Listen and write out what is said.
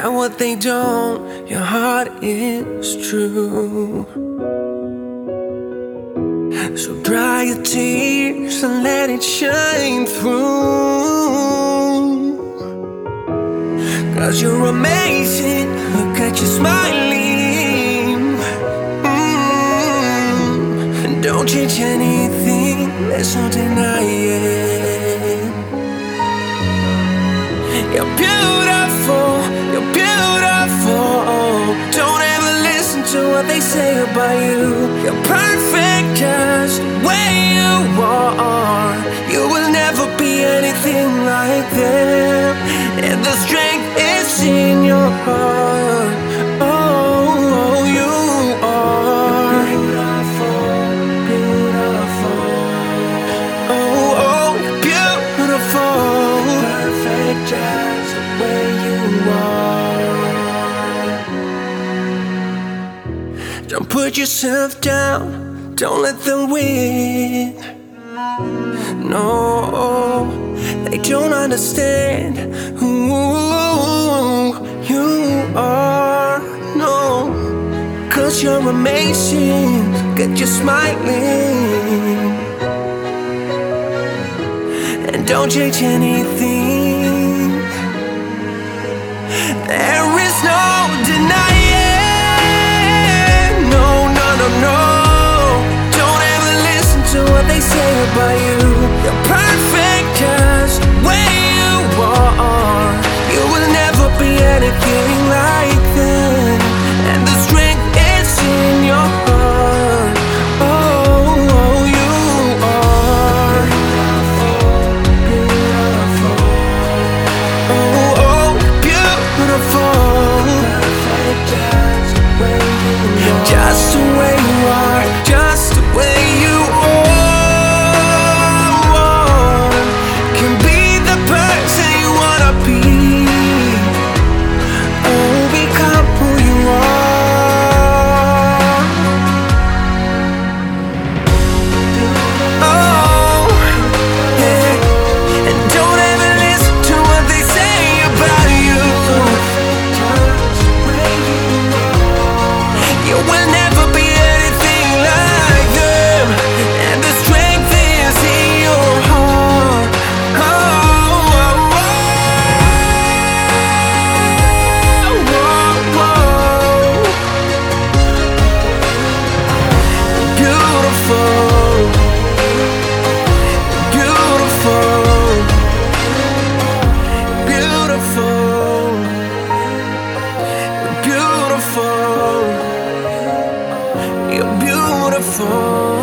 And what they don't, your heart is true. So dry your tears and let it shine through. Cause you're amazing, look at you smiling. Mm-hmm. Don't change anything, There's no not. You're beautiful. they say about you. You're perfect just. put yourself down, don't let them win. No, they don't understand who you are. No, cause you're amazing, get you smiling. And don't change anything. passou.